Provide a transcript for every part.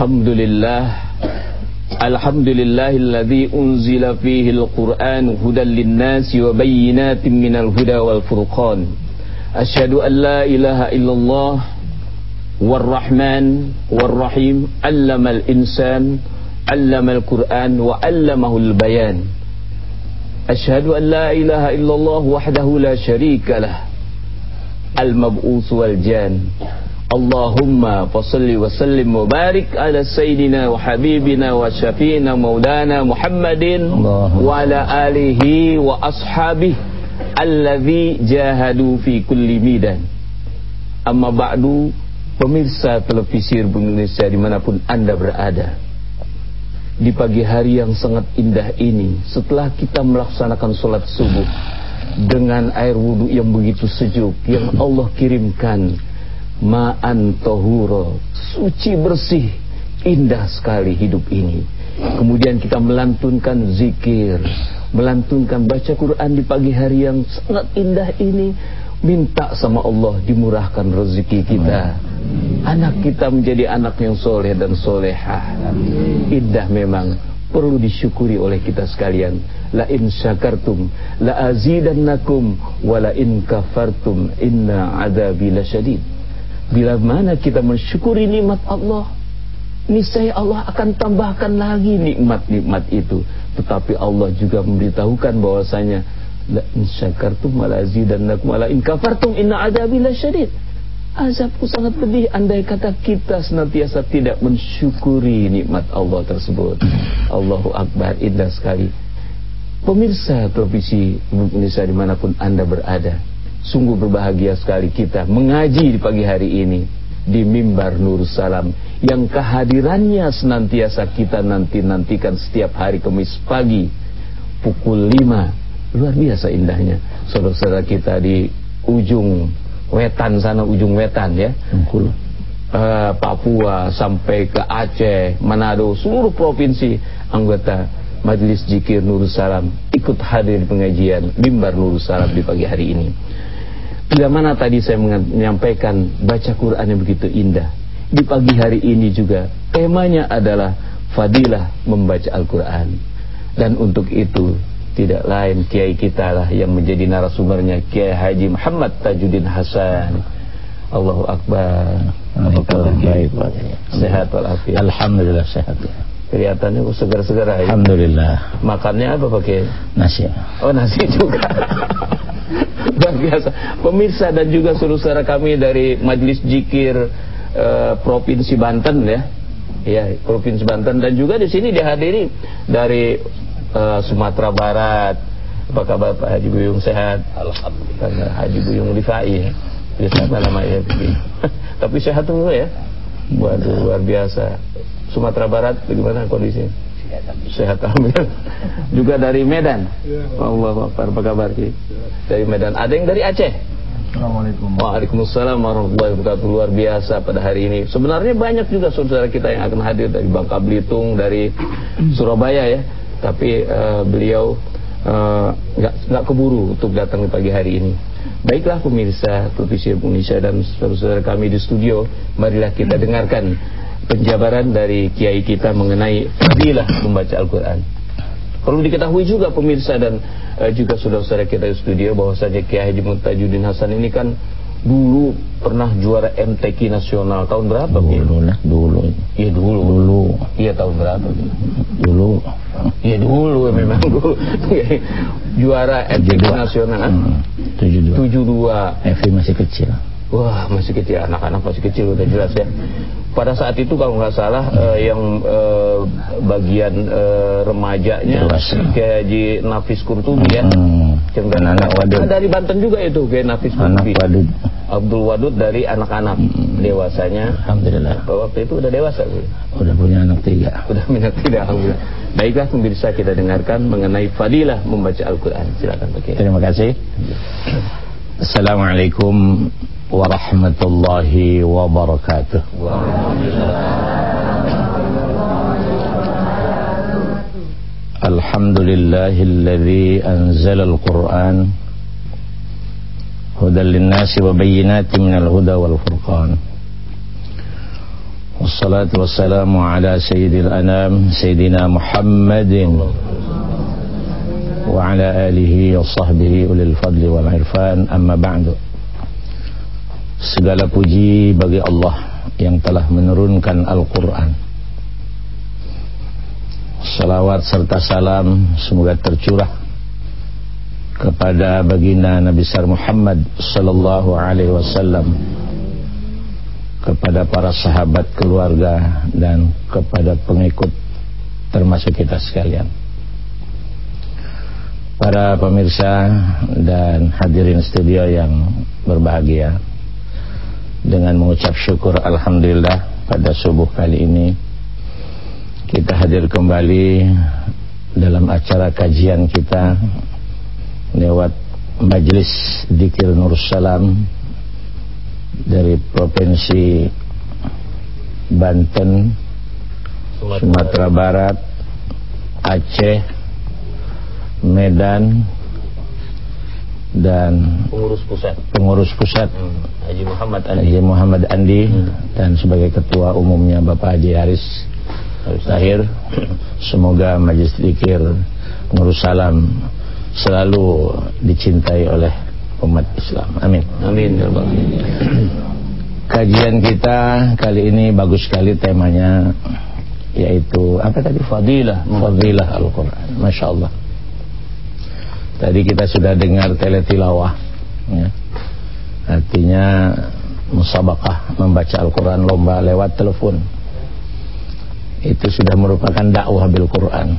الحمد لله الحمد لله الذي أنزل فيه القرآن هدى للناس وبينات من الهدى والفرقان. أشهد أن لا إله إلا الله والرحمن والرحيم علم الإنسان علم القرآن وعلمه البيان. أشهد أن لا إله إلا الله وحده لا شريك له المبعوث والجان. Allahumma fasalli wa sallim wa barik ala sayyidina wa habibina wa syafiina maulana Muhammadin Allah. wa ala alihi wa ashabihi alladhi jahadu fi kulli midan amma ba'du pemirsa televisi Republik Indonesia di mana pun anda berada di pagi hari yang sangat indah ini setelah kita melaksanakan sholat subuh dengan air wudhu yang begitu sejuk yang Allah kirimkan ma'an tohuro suci bersih indah sekali hidup ini. Kemudian kita melantunkan zikir melantunkan baca Quran di pagi hari yang sangat indah ini. Minta sama Allah dimurahkan rezeki kita. Anak kita menjadi anak yang soleh dan solehah. Indah memang perlu disyukuri oleh kita sekalian. La in syakartum la azidannakum wa la in kafartum inna adabi lasyadid bila mana kita mensyukuri nikmat Allah niscaya Allah akan tambahkan lagi nikmat-nikmat itu. Tetapi Allah juga memberitahukan bahwasanya la in syakartum wa la azidannakum la in kafartum inna adabi lasyadid azabku sangat pedih andai kata kita senantiasa tidak mensyukuri nikmat Allah tersebut. Allahu Akbar indah sekali. Pemirsa televisi Indonesia di mana pun anda berada sungguh berbahagia sekali kita mengaji di pagi hari ini di mimbar Nur Salam yang kehadirannya senantiasa kita nanti-nantikan setiap hari Kamis pagi pukul 5 luar biasa indahnya saudara-saudara kita di ujung wetan sana ujung wetan ya Bengkulu. eh, Papua sampai ke Aceh, Manado, seluruh provinsi anggota Majelis Jikir Nur Salam ikut hadir di pengajian mimbar Nur Salam di pagi hari ini. Bila mana tadi saya menyampaikan baca Quran yang begitu indah. Di pagi hari ini juga temanya adalah fadilah membaca Al-Quran. Dan untuk itu tidak lain kiai kita lah yang menjadi narasumbernya Kiai Haji Muhammad Tajuddin Hasan. Allahu Akbar. Apa kabar Kiai? Baik, Pak. Sehat walafiat. Alhamdulillah sehat. Kelihatannya segar-segar ya. Alhamdulillah. Makannya apa pakai? Nasi. Oh nasi juga. Luar biasa. Pemirsa dan juga saudara kami dari Majelis Jikir eh, Provinsi Banten ya. Ya, Provinsi Banten dan juga di sini dihadiri dari eh, Sumatera Barat. Apa kabar Pak Haji Buyung sehat? Alhamdulillah. Haji Buyung Rifai ya. Biasa apa namanya? Tapi sehat dulu ya. Waduh luar biasa. Sumatera Barat bagaimana kondisinya? Sehat alhamdulillah. Juga dari Medan. Allah Akbar, apa kabar Ki? Dari Medan. Ada yang dari Aceh? Assalamualaikum. Waalaikumsalam warahmatullahi wabarakatuh. Luar biasa pada hari ini. Sebenarnya banyak juga saudara kita yang akan hadir dari Bangka Belitung, dari Surabaya ya. Tapi eh, beliau eh, nggak nggak keburu untuk datang di pagi hari ini. Baiklah pemirsa televisi Indonesia dan saudara-saudara kami di studio, marilah kita dengarkan penjabaran dari kiai kita mengenai fadilah membaca Al-Quran. Perlu diketahui juga pemirsa dan uh, juga saudara-saudara kita di studio bahwasanya Kiai Haji Muntajuddin Hasan ini kan dulu pernah juara MTQ nasional tahun berapa? Dulu lah, dulu. Iya dulu. Dulu. Iya tahun berapa? Dulu. Iya dulu memang dulu. juara MTQ nasional. Hmm, 72. 72. Evi masih kecil. Wah masih kecil, anak-anak masih kecil udah jelas ya. Pada saat itu kalau nggak salah uh, yang uh, bagian uh, remajanya Dewasa. kayak Haji Nafis Kurtubi ya. Hmm. Cenderung- Anak-anak wadud. Dari Banten juga itu kayak Nafis Anak Kurtubi. wadud. Abdul Wadud dari anak-anak dewasanya. Alhamdulillah. Waktu itu udah dewasa Bu. Udah punya anak tiga. Udah minat tidak alhamdulillah. Baiklah pemirsa kita dengarkan mengenai fadilah membaca Al-Qur'an. Silakan Pak Kiai. Terima kasih. Assalamualaikum warahmatullahi wabarakatuh. الحمد لله الذي أنزل القرآن هدى للناس وبينات من الهدى والفرقان والصلاة والسلام على سيد الأنام سيدنا محمد وعلى آله وصحبه أولي الفضل والعرفان أما بعد Segala puji bagi Allah yang telah menurunkan Al-Quran Salawat serta salam semoga tercurah kepada baginda Nabi besar Muhammad sallallahu alaihi wasallam kepada para sahabat keluarga dan kepada pengikut termasuk kita sekalian. Para pemirsa dan hadirin studio yang berbahagia dengan mengucap syukur Alhamdulillah pada subuh kali ini kita hadir kembali dalam acara kajian kita lewat Majelis Dikir Nur Salam dari Provinsi Banten, Sumatera Barat, Aceh, Medan, dan Pengurus pusat. pengurus pusat. Hmm, Haji Muhammad Andi. Haji Muhammad Andi dan sebagai ketua umumnya Bapak Haji Haris Tahir. Semoga Majelis Dikir Nursalam selalu dicintai oleh umat Islam. Amin. Amin. Ya kajian kita kali ini bagus sekali temanya yaitu apa tadi? Fadilah. Fadilah Al-Quran. Masya Allah Tadi kita sudah dengar teletilawah ya. Artinya Musabakah Membaca Al-Quran lomba lewat telepon. Itu sudah merupakan dakwah bil Quran.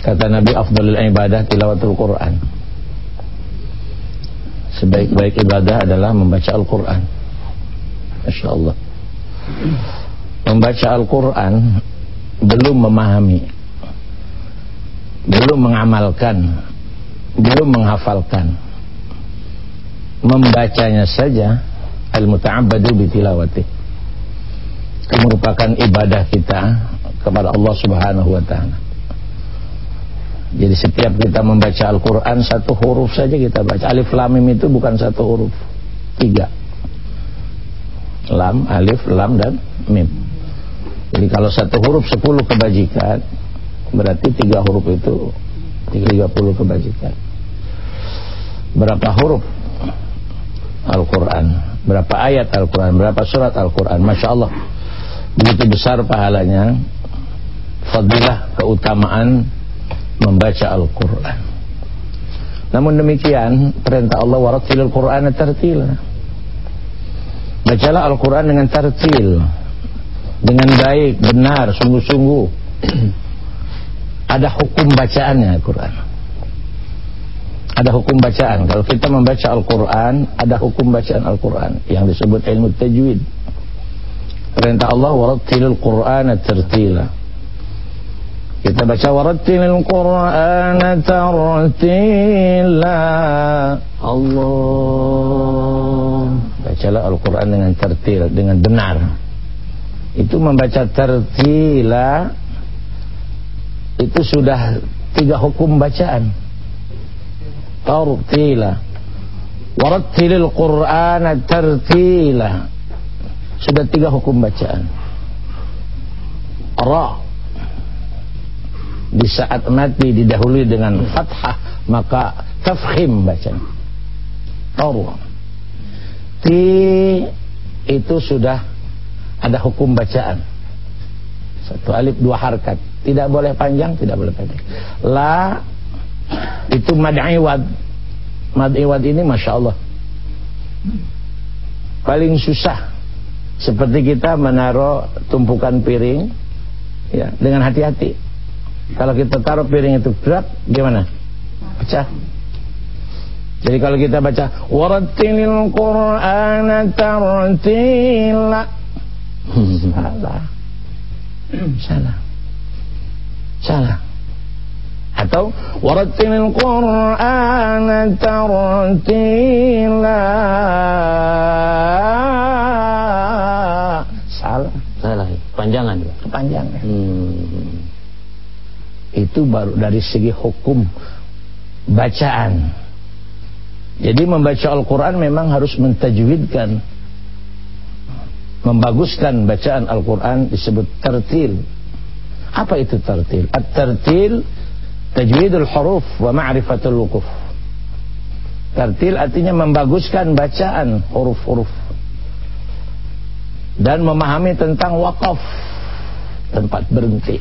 Kata Nabi Afdalul ibadah tilawatul Quran. Sebaik-baik ibadah adalah membaca Al-Quran. Masya Allah. Membaca Al-Quran Belum memahami belum mengamalkan, belum menghafalkan. Membacanya saja al-muta'abbadu bi tilawati. Itu merupakan ibadah kita kepada Allah Subhanahu wa taala. Jadi setiap kita membaca Al-Qur'an satu huruf saja kita baca. Alif lam mim itu bukan satu huruf. Tiga. Lam, alif, lam dan mim. Jadi kalau satu huruf sepuluh kebajikan, berarti tiga huruf itu 30 kebajikan. Berapa huruf Al-Quran? Berapa ayat Al-Quran? Berapa surat Al-Quran? Masya Allah. Begitu besar pahalanya fadilah keutamaan membaca Al-Quran. Namun demikian perintah Allah warattilil Quran tartila. Bacalah Al-Quran dengan tartil dengan baik, benar, sungguh-sungguh ada hukum bacaannya Al-Quran. Ada hukum bacaan. Kalau kita membaca Al-Quran ada hukum bacaan Al-Quran. Yang disebut ilmu tajwid. Perintah Allah warattilil Qur'ana tartila. Kita baca warattilil Qur'ana tartila. Allah. Bacalah Al-Quran dengan tartil dengan benar. Itu membaca tartila itu sudah tiga hukum bacaan. Tartila. Warattilil qur'ana tartila. Sudah tiga hukum bacaan. Ra. Di saat mati didahului dengan fathah maka tafkhim bacaan. Ra ti itu sudah ada hukum bacaan. Satu alif dua harkat tidak boleh panjang tidak boleh pendek. La itu mad iwad mad iwad ini masya Allah paling susah. Seperti kita menaruh tumpukan piring ya dengan hati-hati. Kalau kita taruh piring itu berat gimana? Pecah. Jadi kalau kita baca warattilil qur'ana tartila. Salah. Salah salah. Atau warattilil qur'ana tartila. Salah. Salah. Panjangan kepanjangan. Hmm. itu baru dari segi hukum bacaan. Jadi membaca Al-Quran memang harus mentajwidkan Membaguskan bacaan Al-Quran disebut tertil Apa itu tertil? At-tertil tajwidul huruf wa ma'rifatul lukuf Tertil artinya membaguskan bacaan huruf-huruf. Dan memahami tentang wakaf Tempat berhenti.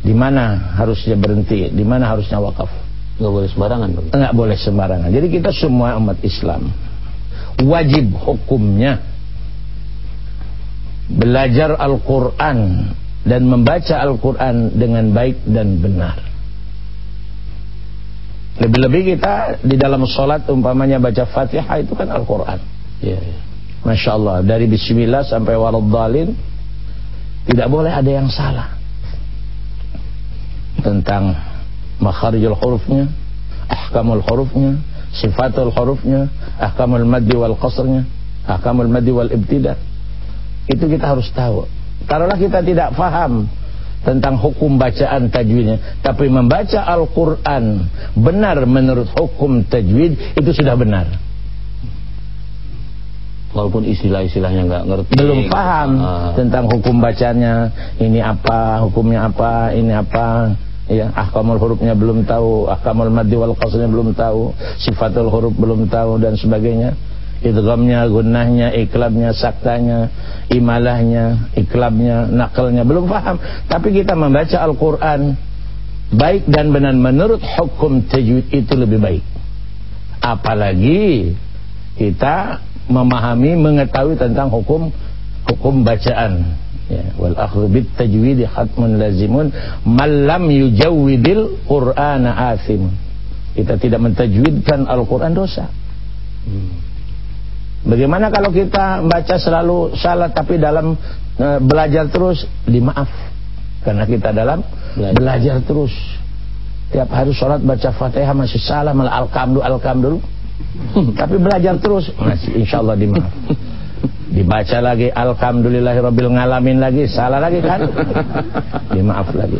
Di mana harusnya berhenti, di mana harusnya wakaf nggak boleh sembarangan bang. nggak boleh sembarangan. Jadi kita semua umat Islam wajib hukumnya. Belajar Al-Quran dan membaca Al-Quran dengan baik dan benar. Lebih-lebih kita di dalam sholat umpamanya baca fatihah itu kan Al-Quran. Ya, ya. Masya Allah dari bismillah sampai waradhalin tidak boleh ada yang salah. Tentang makharijul hurufnya ahkamul hurufnya sifatul hurufnya ahkamul maddi wal qasrnya ahkamul maddi wal ibtida. Itu kita harus tahu taruhlah kita tidak faham tentang hukum bacaan tajwidnya tapi membaca Al-Quran benar menurut hukum tajwid itu sudah benar. Walaupun istilah-istilahnya nggak ngerti. Belum paham ah. tentang hukum bacanya ini apa hukumnya apa ini apa. Ya ahkamul hurufnya belum tahu ahkamul maddi wal qasrnya belum tahu sifatul huruf belum tahu dan sebagainya idghamnya gunnahnya iklabnya saktanya imalahnya iklabnya nakalnya belum paham tapi kita membaca Al-Qur'an baik dan benar. Menurut hukum tajwid itu lebih baik. Apalagi kita memahami mengetahui tentang hukum hukum bacaan. Ya wal akhdhu bit tajwid hatmun lazimun man lam yujawwidil qur'ana asim kita tidak mentajwidkan Al-Qur'an dosa. Hmm. Bagaimana kalau kita baca selalu salah tapi dalam uh, belajar terus? Dimaaf. Karena kita dalam belajar, belajar terus. Tiap hari sholat baca fatihah masih salah malah al-kamdu al-kamdu tapi belajar terus masih insyaallah dimaaf. Dibaca lagi alhamdulillahirabbil ngalamin lagi salah lagi kan? Ya maaf lagi.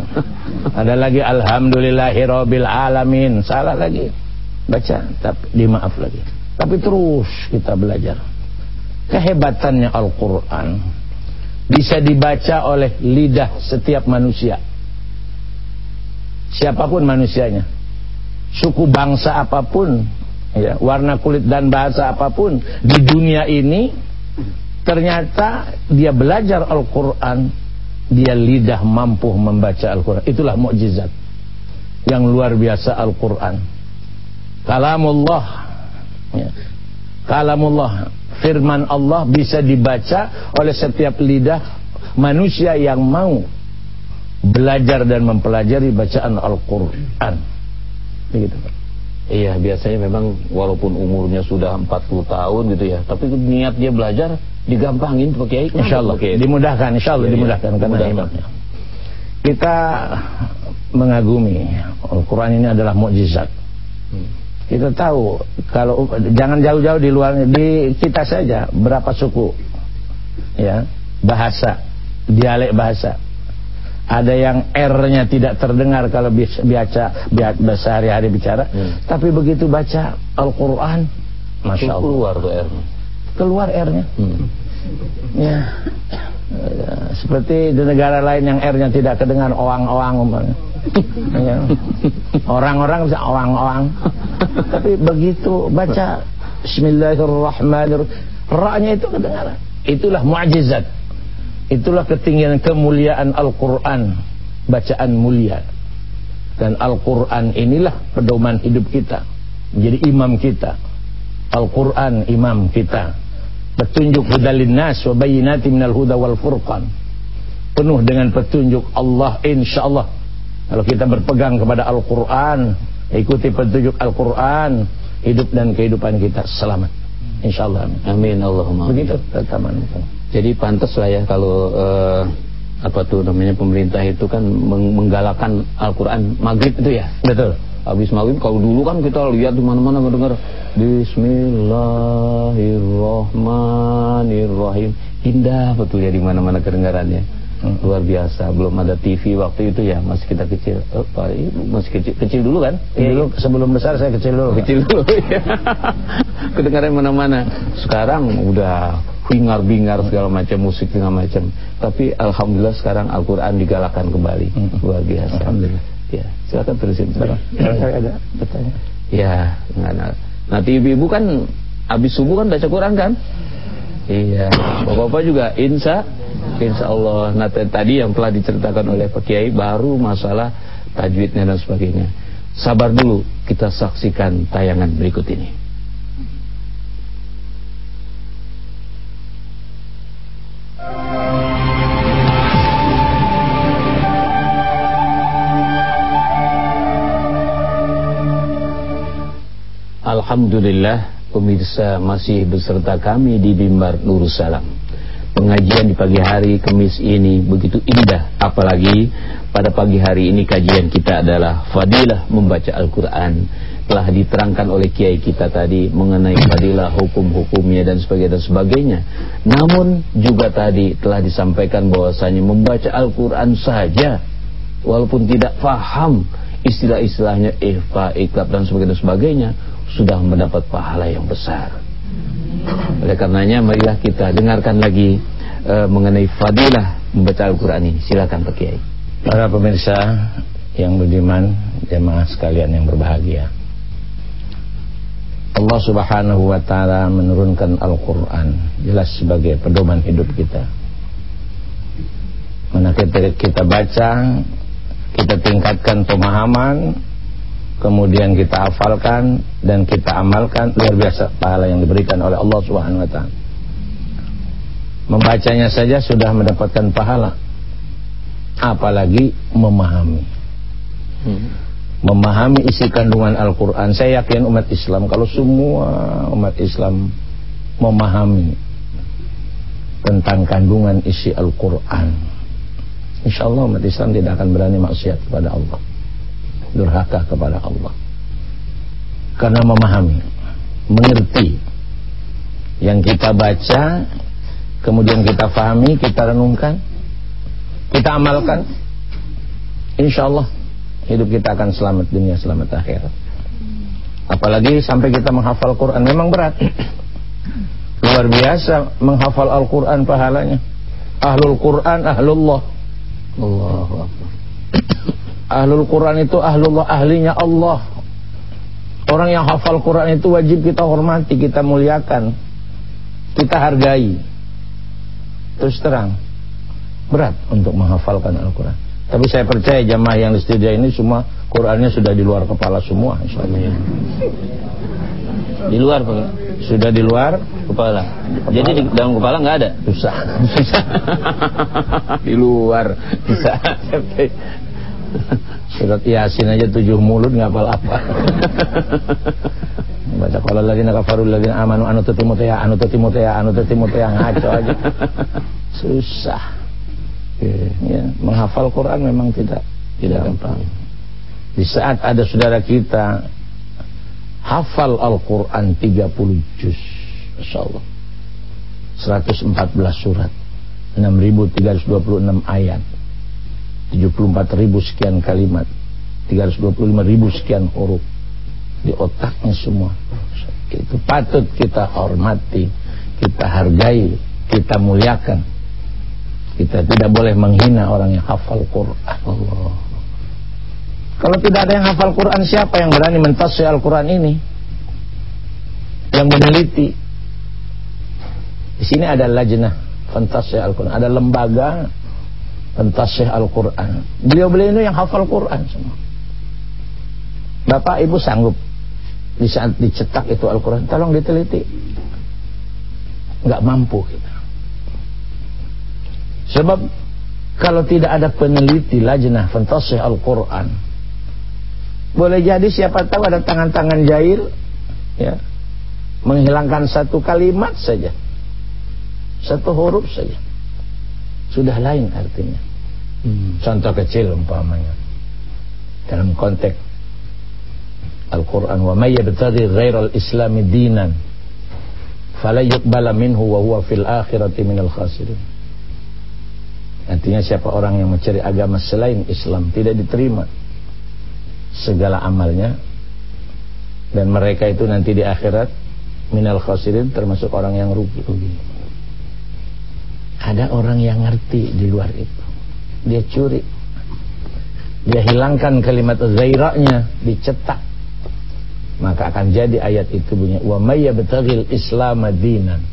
Ada lagi alhamdulillahirabbil alamin salah lagi. Baca tapi dimaaf lagi tapi terus kita belajar. Kehebatannya Al-Qur'an bisa dibaca oleh lidah setiap manusia. Siapa pun manusianya. Suku bangsa apa pun ya warna kulit dan bahasa apa pun di dunia ini ternyata dia belajar Al-Quran dia lidah mampu membaca Al-Quran. Itulah mukjizat yang luar biasa Al-Quran. Kalamullah ya. kalamullah firman Allah bisa dibaca oleh setiap lidah manusia yang mau belajar dan mempelajari bacaan Al-Quran. Begitu Iya biasanya memang walaupun umurnya sudah 40 tahun gitu ya Tapi niat dia belajar digampangin Pak Kiai. Insya Allah okay. dimudahkan Insya Allah ya, dimudahkan ya, karena imamnya Kita mengagumi Al-Quran ini adalah mukjizat. Hmm. Kita tahu kalau jangan jauh-jauh di luar di kita saja berapa suku ya bahasa dialek bahasa ada yang R-nya tidak terdengar kalau biasa biasa hari-hari bicara, hmm. tapi begitu baca Al-Qur'an, masya Allah keluar tuh R-nya. Keluar R-nya. Hmm. Ya. ya. Seperti di negara lain yang R-nya tidak kedengar oang-oang umpamanya. Ya. Orang-orang bisa oang-oang. Tapi begitu baca Bismillahirrahmanirrahim, ra-nya itu kedengaran. Itulah mukjizat. Itulah ketinggian kemuliaan Al-Qur'an, bacaan mulia. Dan Al-Qur'an inilah pedoman hidup kita. Menjadi imam kita. Al-Qur'an imam kita. Petunjuk hudalin nas wa bayyinati minal huda wal furqan. Penuh dengan petunjuk Allah insyaallah kalau kita berpegang kepada Al-Quran, ikuti petunjuk Al-Quran, hidup dan kehidupan kita selamat. Insya Allah. Amin. Allahumma. Begitu teman Jadi pantas lah ya kalau uh, apa tuh namanya pemerintah itu kan menggalakkan Al-Quran maghrib itu ya. Betul. Habis maghrib kalau dulu kan kita lihat di mana-mana mendengar Bismillahirrahmanirrahim. Indah betul ya di mana-mana kedengarannya. Luar biasa. Belum ada TV waktu itu ya masih kita kecil. Oh, masih kecil kecil dulu kan? Ya, dulu sebelum besar saya kecil dulu kecil dulu ya kedengaran mana-mana. Sekarang udah bingar bingar segala macam musik segala macam. Tapi alhamdulillah sekarang Al-Quran digalakan kembali. Hmm. luar biasa. Alhamdulillah. Ya silakan terusin saya ada bertanya. Ya nah, nanti ibu-ibu kan habis subuh kan baca Quran kan iya bapak-bapak juga insya Insya Allah. Nah tadi yang telah diceritakan oleh Pak Kiai baru masalah tajwidnya dan sebagainya. Sabar dulu, kita saksikan tayangan berikut ini. Alhamdulillah pemirsa masih beserta kami di Bimbar Nursalam pengajian di pagi hari Kemis ini begitu indah. Apalagi pada pagi hari ini kajian kita adalah fadilah membaca Al-Quran. Telah diterangkan oleh kiai kita tadi mengenai fadilah hukum-hukumnya dan sebagainya dan sebagainya. Namun juga tadi telah disampaikan bahwasanya membaca Al-Quran saja walaupun tidak faham istilah-istilahnya ikhfa, iklab dan sebagainya, dan sebagainya sudah mendapat pahala yang besar oleh karenanya marilah kita dengarkan lagi uh, mengenai fadilah membaca Al-Quran ini. Silakan Pak Kiai. Para pemirsa yang budiman, jemaah sekalian yang berbahagia. Allah Subhanahu wa taala menurunkan Al-Qur'an jelas sebagai pedoman hidup kita. Mana kita baca, kita tingkatkan pemahaman, kemudian kita hafalkan dan kita amalkan luar biasa pahala yang diberikan oleh Allah Subhanahu wa taala. Membacanya saja sudah mendapatkan pahala. Apalagi memahami. Hmm. Memahami isi kandungan Al-Qur'an. Saya yakin umat Islam kalau semua umat Islam memahami tentang kandungan isi Al-Qur'an. Insyaallah umat Islam tidak akan berani maksiat kepada Allah durhaka kepada Allah. Karena memahami mengerti yang kita baca kemudian kita fahami kita renungkan kita amalkan insya Allah hidup kita akan selamat dunia selamat akhirat. Apalagi sampai kita menghafal Quran memang berat. Luar biasa menghafal Al-Quran pahalanya. Ahlul Quran ahlullah. Allah Ahlul Quran itu ahlullah ahlinya Allah. Orang yang hafal Quran itu wajib kita hormati, kita muliakan, kita hargai. Terus terang, berat untuk menghafalkan Al-Quran. Tapi saya percaya jamaah yang di studio ini semua Qurannya sudah di luar kepala semua. Insya Di luar? Sudah di luar kepala. Jadi di dalam kepala nggak ada? Susah. Susah. di luar bisa. Surat Yasin aja tujuh mulut nggak apa-apa. Baca kalau lagi nak kafarul lagi amanu anu tetimutea anu tetimutea anu tetimutea ngaco aja. Susah. Ya, menghafal Quran memang tidak tidak gampang. Di saat ada saudara kita hafal Al-Quran 30 juz Masya Allah 114 surat 6326 ayat 74 ribu sekian kalimat. 325 ribu sekian huruf. Di otaknya semua. Itu patut kita hormati kita hargai kita muliakan. Kita tidak boleh menghina orang yang hafal Quran. Allah kalau tidak ada yang hafal Quran siapa yang berani mentasih Al-Quran ini? Yang meneliti. Di sini ada lajnah fantasih Al-Quran. Ada lembaga fantasih Al-Quran. Beliau-beliau ini yang hafal Quran semua. Bapak Ibu sanggup? Di saat dicetak itu Al-Quran tolong diteliti. Nggak mampu kita. Sebab kalau tidak ada peneliti lajnah fantasih Al-Quran boleh jadi siapa tahu ada tangan-tangan jahil ya menghilangkan satu kalimat saja. Satu huruf saja sudah lain artinya hmm. contoh kecil umpamanya dalam konteks Al-Quran wa may yabtaghi ghairal islami dinan fala yuqbala minhu wa huwa fil akhirati minal khasirin Artinya siapa orang yang mencari agama selain Islam tidak diterima segala amalnya dan mereka itu nanti di akhirat minal khasirin termasuk orang yang rugi. Ada orang yang ngerti di luar itu. Dia curi. Dia hilangkan kalimat ghairanya dicetak maka akan jadi ayat itu bunyi wa may yabtaghil islam dinan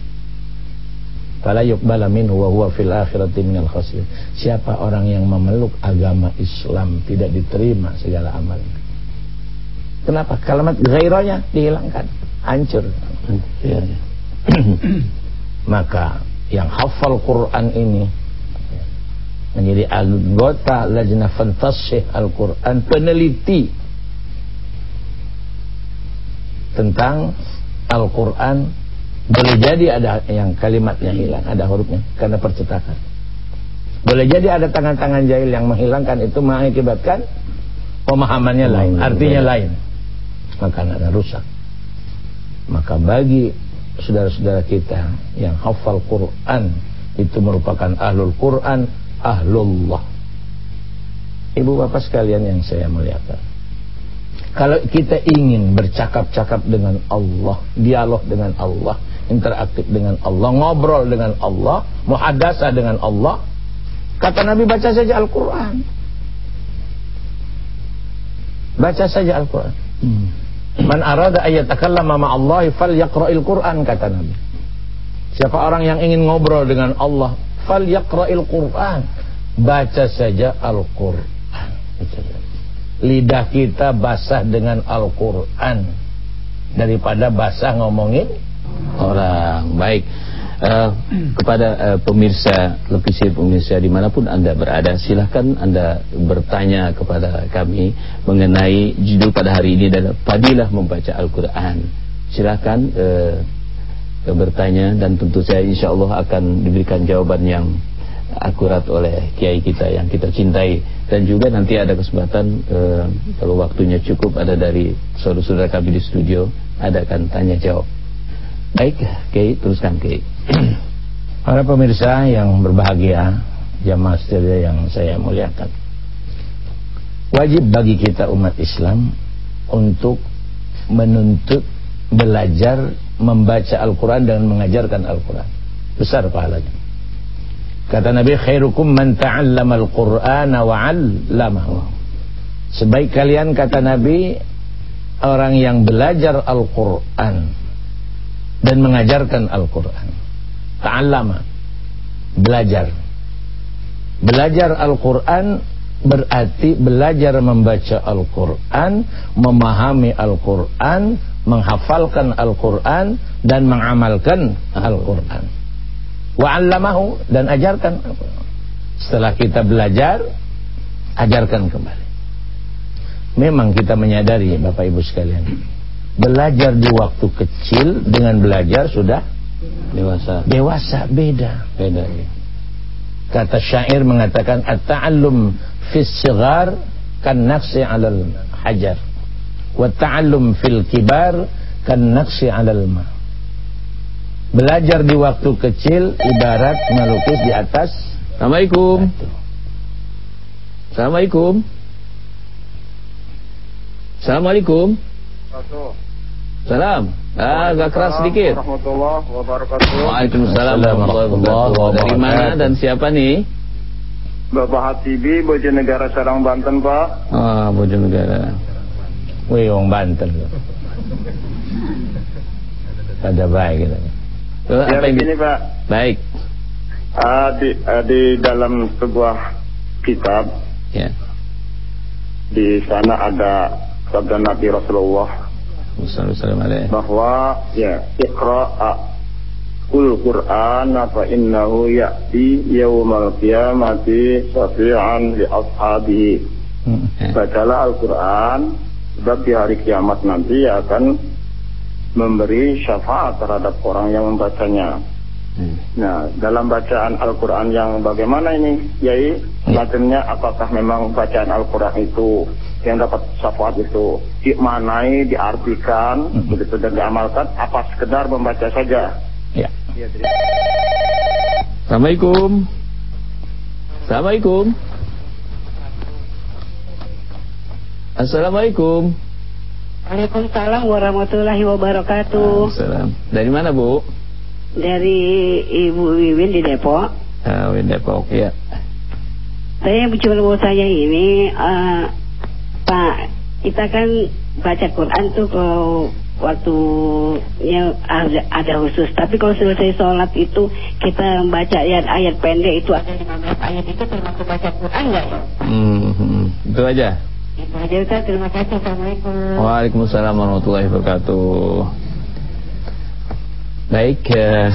fala yuqbala minhu wa huwa fil akhirati minal khasirin siapa orang yang memeluk agama Islam tidak diterima segala amal kenapa kalimat ghairanya dihilangkan hancur ya, ya. maka yang hafal Quran ini menjadi anggota lajnah fantasih Al-Quran peneliti tentang Al-Quran. Boleh jadi ada yang kalimatnya hilang ada hurufnya karena percetakan. Boleh jadi ada tangan-tangan jahil yang menghilangkan itu mengakibatkan pemahamannya lain artinya lain. Maka ada rusak. Maka bagi saudara-saudara kita yang hafal Quran itu merupakan ahlul Quran ahlullah ibu bapak sekalian yang saya muliakan kalau kita ingin bercakap-cakap dengan Allah, dialog dengan Allah, interaktif dengan Allah, ngobrol dengan Allah, muhadasa dengan Allah, kata Nabi baca saja Al-Quran. Baca saja Al-Quran. Hmm. Man arada ma'allahi fal yaqra'il Quran kata Nabi. Siapa orang yang ingin ngobrol dengan Allah, fal yaqra'il Quran. Baca saja Al-Quran. Lidah kita basah dengan Al-Quran daripada basah ngomongin orang baik uh, kepada uh, pemirsa televisi pemirsa di mana pun anda berada silahkan anda bertanya kepada kami mengenai judul pada hari ini adalah Fadilah membaca Al-Quran. Silahkan uh, bertanya dan tentu saya insya Allah akan diberikan jawaban yang akurat oleh kiai kita yang kita cintai. Dan juga nanti ada kesempatan uh, kalau waktunya cukup ada dari saudara-saudara kami di studio adakan tanya jawab baik kiai teruskan kiai. Para pemirsa yang berbahagia jamaah setia yang saya muliakan. Wajib bagi kita umat Islam untuk menuntut belajar membaca Al-Quran dan mengajarkan Al-Quran. Besar pahalanya. Kata Nabi khairukum man ta'allama al-Qur'ana wa 'allamahu. Sebaik kalian kata Nabi orang yang belajar Al-Qur'an dan mengajarkan Al-Qur'an. Ta'allama. Belajar. Belajar Al-Qur'an berarti belajar membaca Al-Qur'an, memahami Al-Qur'an, menghafalkan Al-Qur'an dan mengamalkan Al-Qur'an. Wa'allamahu dan ajarkan. Setelah kita belajar ajarkan kembali. Memang kita menyadari Bapak Ibu sekalian belajar di waktu kecil dengan belajar sudah dewasa. Dewasa beda. Beda ya. kata syair mengatakan at-ta'allum fis sighar kan naqsi 'alal hajar. Wa ta'allum fil kibar kan naqsi 'alal ma' Belajar di waktu kecil ibarat melukis di atas Assalamualaikum. Assalamualaikum. Assalamualaikum. Salam. Ah, agak keras sedikit. Waalaikumsalam warahmatullahi wabarakatuh. Dari mana dan siapa nih? Bapak Hatibi, Bojonegara Serang Banten, Pak. Ah, Bojonegara. Wih, wong Banten. Ada baik gitu. Ya apa yang begini, Pak. Baik. Ah, di, ah, di dalam sebuah kitab, Ya. di sana ada sabda Nabi Rasulullah Wassalamualaikum. bahwa ya iqra'a ul Qur'an fa innahu ya'ti yaumal qiyamati syafi'an li ashabihi. Hmm. Ya. Bacalah Al-Quran sebab di hari kiamat nanti akan memberi syafaat terhadap orang yang membacanya. Hmm. Nah, dalam bacaan Al-Quran yang bagaimana ini, Yai? Maksudnya apakah memang bacaan Al-Quran itu yang dapat syafaat itu dimaknai, diartikan, Mm-mm. begitu dan diamalkan, apa sekedar membaca saja? Ya. Ya, terima Assalamualaikum. Assalamualaikum. Assalamualaikum. Waalaikumsalam warahmatullahi wabarakatuh. Salam. Dari mana Bu? Dari Ibu Wiwin di Depok. Ah, di Depok ya. Saya cuma mau tanya ini, eh, Pak, kita kan baca Quran tuh kalau waktunya ada, ada khusus. Tapi kalau selesai sholat itu kita membaca ayat-ayat pendek itu ada 15 ayat itu termasuk baca Quran nggak ya? Hmm, itu aja. Itu aja Ustaz, terima kasih. Assalamualaikum. Waalaikumsalam warahmatullahi wabarakatuh. Baik, eh,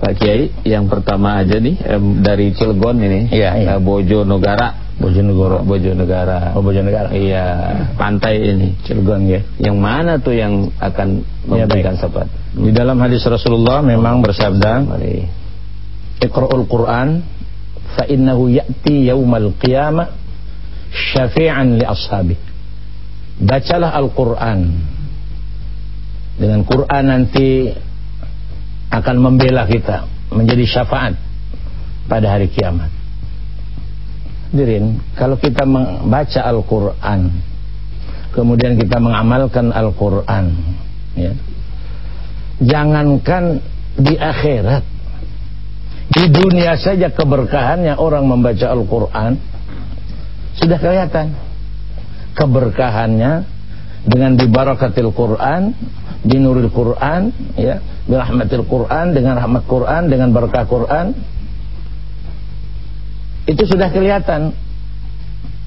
Pak Kiai, yang pertama aja nih em, dari Cilegon ini, Iya, iya. eh, Bojonegara, Bojonegoro. Bojonegara. Oh, Bojonegara. Iya, pantai ini. Cilegon ya. Yang mana tuh yang akan Ya, memberikan baik. syafaat? Di dalam hadis Rasulullah memang bersabda, Mari. Iqra'ul Qur'an fa innahu ya'ti yaumal qiyamah syafi'an li ashabi. Bacalah Al-Qur'an. Dengan Quran nanti akan membela kita menjadi syafaat pada hari kiamat. Hadirin, kalau kita membaca Al-Qur'an kemudian kita mengamalkan Al-Qur'an ya. Jangankan di akhirat di dunia saja keberkahannya orang membaca Al-Quran sudah kelihatan keberkahannya dengan dibarakatil Quran binuril Quran ya birahmatil Quran dengan rahmat Quran dengan berkah Quran itu sudah kelihatan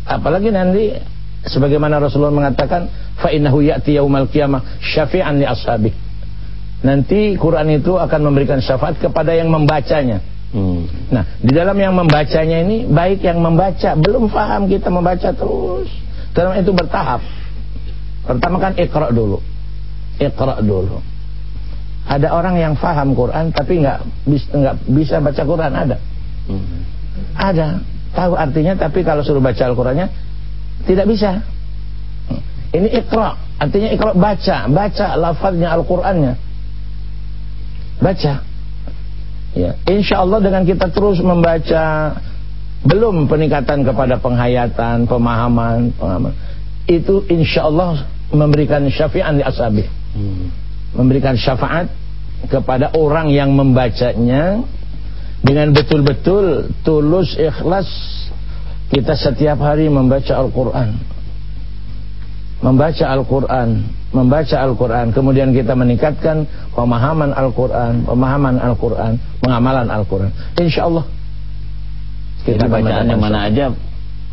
apalagi nanti sebagaimana Rasulullah mengatakan fa innahu ya'ti yaumal qiyamah syafi'an li ashabi nanti Quran itu akan memberikan syafaat kepada yang membacanya Hmm. Nah, di dalam yang membacanya ini baik yang membaca belum paham kita membaca terus. Karena itu bertahap. Pertama kan ikra dulu. Ikra dulu. Ada orang yang paham Quran tapi nggak bisa nggak bisa baca Quran ada. Hmm. Ada. Tahu artinya tapi kalau suruh baca Al-Qur'annya tidak bisa. Ini ikra, artinya ikra baca, baca lafaznya Al-Qur'annya. Baca. Ya, insya Allah dengan kita terus membaca belum peningkatan kepada penghayatan, pemahaman, pemahaman itu insya Allah memberikan syafi'an di asabi, Hmm. memberikan syafaat kepada orang yang membacanya dengan betul-betul tulus ikhlas kita setiap hari membaca Al-Quran. Membaca Al-Quran membaca Al-Quran. Kemudian kita meningkatkan pemahaman Al-Quran pemahaman Al-Quran pengamalan Al-Quran. Insya Allah Jadi akan bacaan yang mana aja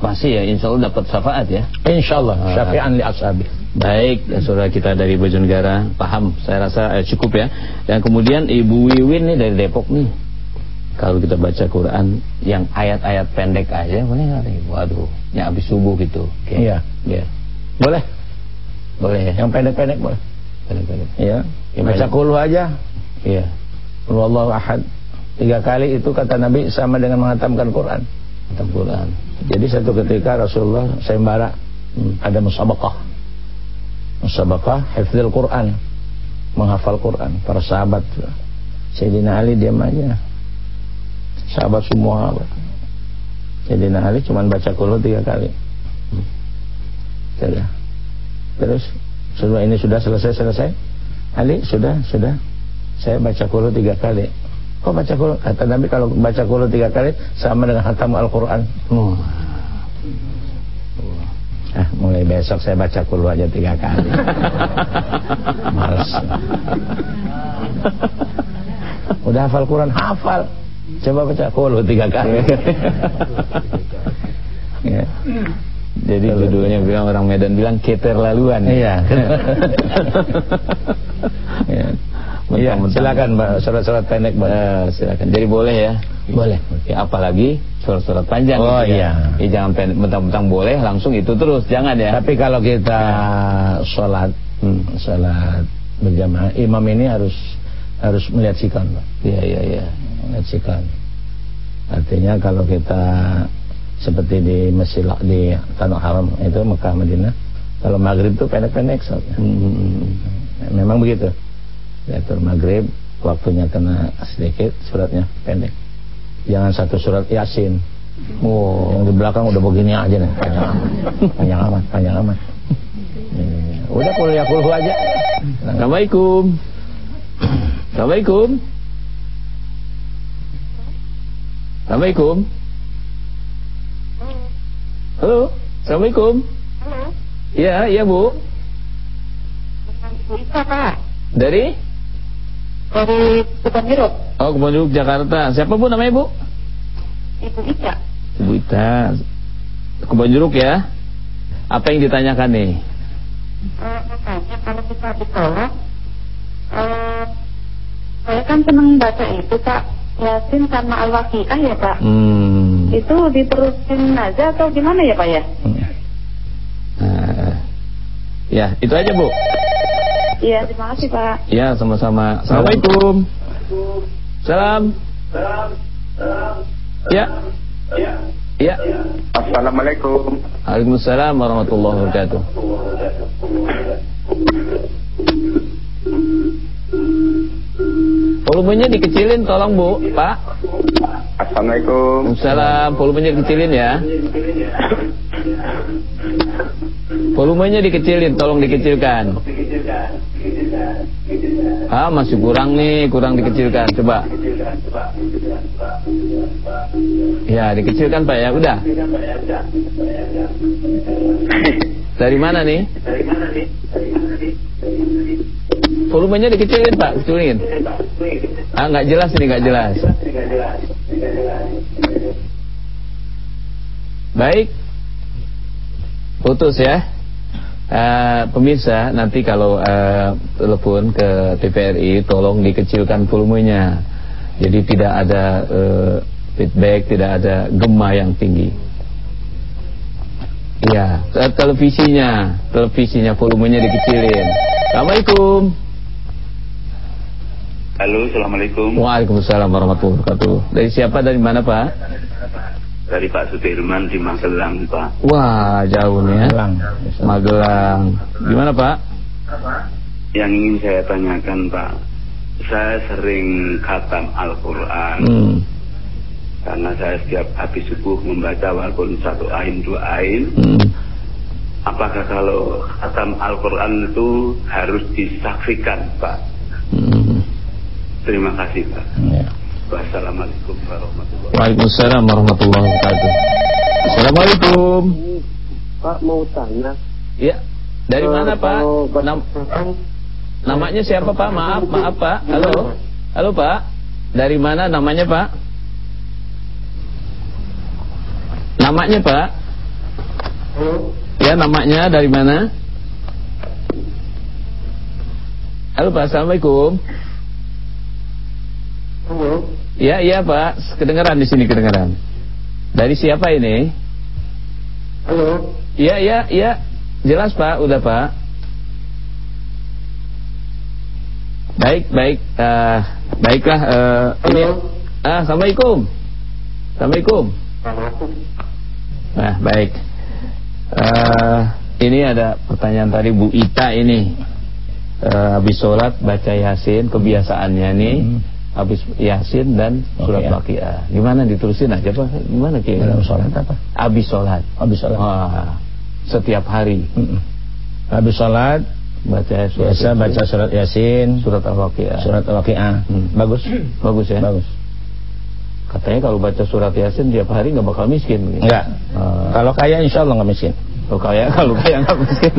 pasti ya insya Allah dapat syafaat ya. insya Allah Ah. syafi'an li ashabi. Baik, ya, saudara kita dari Bojonegara paham, saya rasa eh, cukup ya. Dan kemudian Ibu Wiwin nih dari Depok nih, kalau kita baca Quran yang ayat-ayat pendek aja boleh nggak nih? Waduh, yang habis subuh gitu. Oke. Iya. Iya. boleh Boleh ya. yang pendek-pendek boleh Pendek-pendek. ya Yang baca kulu aja Iya. Wallahu ahad tiga kali itu kata Nabi sama dengan menghatamkan Quran Tentang Quran. Jadi satu ketika Rasulullah sayembara Hmm. ada musabaqah. Musabaqah hifdzul Quran. Menghafal Quran para sahabat. Sayyidina Ali diam aja. Sahabat semua Sayyidina Ali cuma baca kulu tiga kali. Sudah. Terus sudah ini sudah selesai selesai. Ali sudah sudah. Saya baca kulu tiga kali. Kok baca kulu? Kata Nabi kalau baca kulu tiga kali sama dengan hatam Al-Quran. Oh. Ah, mulai besok saya baca kulu aja tiga kali. Males. Udah hafal Quran? Hafal. Coba baca kulu tiga kali. ya. Jadi judulnya bilang orang Medan bilang keterlaluan. Iya. ya. Iya, silakan Mbak, surat-surat pendek Mbak. Uh, silakan. Jadi boleh ya? Boleh. Ya, apalagi surat-surat panjang. Oh gitu iya. Ya, jangan mentang-mentang boleh langsung itu terus, jangan ya. Tapi kalau kita sholat, hmm, sholat berjamaah, imam ini harus harus melihat sikon, Pak. Iya, iya, iya. Sikon. Artinya kalau kita seperti di Mesir di Tanah Haram itu Mekah Madinah, kalau maghrib itu pendek-pendek sholatnya. Hmm. Memang begitu. Diatur maghrib waktunya kena sedikit suratnya pendek. Jangan satu surat yasin. Oh. Yang di belakang udah begini aja nih. Panjang amat. Panjang amat panjang amat. Hmm. udah kuliah kulhu aja. Assalamualaikum. Assalamualaikum Assalamualaikum Halo Assalamualaikum Halo Iya, iya Bu Bisa Pak Dari? Dari Kebon Jeruk. Oh, Kebon Jeruk Jakarta. Siapa Bu namanya Bu? Ibu Ita. Ibu Ita. Kebon Jeruk ya? Apa yang ditanyakan nih? Uh, makanya kalau kita ditolak, uh, saya kan senang baca itu Pak. Yasin sama Al-Waqiah ya Pak. Hmm. Itu diterusin aja atau gimana ya Pak ya? Nah, ya, itu aja Bu. Iya, terima kasih Pak. Ya, sama-sama. Assalamualaikum. Salam. Ya. Ya. Assalamualaikum. Waalaikumsalam warahmatullahi wabarakatuh. Volumenya dikecilin tolong Bu, Pak. Assalamualaikum. Waalaikumsalam. Volumenya dikecilin ya. Volumenya dikecilin, tolong dikecilkan. Ah, masih kurang nih, kurang dikecilkan. Coba. Ya, dikecilkan Pak ya. Udah. Dari mana nih? Volumenya dikecilin Pak, kecilin. Ah, nggak jelas ini, nggak jelas. Baik. Putus ya. Uh, pemirsa nanti kalau uh, telepon ke TVRI tolong dikecilkan volumenya jadi tidak ada uh, feedback tidak ada gema yang tinggi iya televisinya televisinya volumenya dikecilin Assalamualaikum Halo Assalamualaikum Waalaikumsalam warahmatullahi wabarakatuh dari siapa dari mana Pak dari Pak Sudirman di Magelang, Pak. Wah, jauh nih ya. Magelang. Magelang. Gimana, Pak? Yang ingin saya tanyakan, Pak. Saya sering khatam Al-Quran. Hmm. Karena saya setiap habis subuh membaca walaupun satu ain, dua ain. Hmm. Apakah kalau khatam Al-Quran itu harus disaksikan, Pak? Hmm. Terima kasih, Pak. Ya. Wassalamualaikum warahmatullahi Waalaikumsalam warahmatullahi wabarakatuh. Assalamualaikum. Pak mau tanya. Ya. Dari uh, mana Pak? Nam namanya siapa Pak? Maaf, maaf Pak. Halo. Halo Pak. Dari mana namanya Pak? Namanya Pak? Halo. Ya namanya dari mana? Halo Pak, Assalamualaikum. Halo. Ya, iya Pak, kedengaran di sini kedengaran. Dari siapa ini? Halo. Iya, iya, iya. Jelas Pak, udah Pak. Baik, baik. Uh, baiklah. Uh, ini. Ah, assalamualaikum. Assalamualaikum. Nah, baik. Uh, ini ada pertanyaan tadi Bu Ita ini. Uh, habis sholat baca yasin kebiasaannya nih. Hmm. Habis Yasin dan surat Waqiah. Waqiah. Gimana diterusin aja Pak? Gimana Ki? Dalam sholat apa? Habis sholat. Habis sholat. Wah, setiap hari Mm-mm. Habis sholat baca surat biasa Yasin. baca surat Yasin, surat Al-Waqiah. surat Al-Waqiah. Hmm. Bagus. Bagus ya. Bagus. Katanya kalau baca surat Yasin tiap hari nggak bakal miskin. begitu. Enggak. Ah. Kalau kaya insya Allah nggak miskin. Kalau kaya kalau kaya nggak miskin.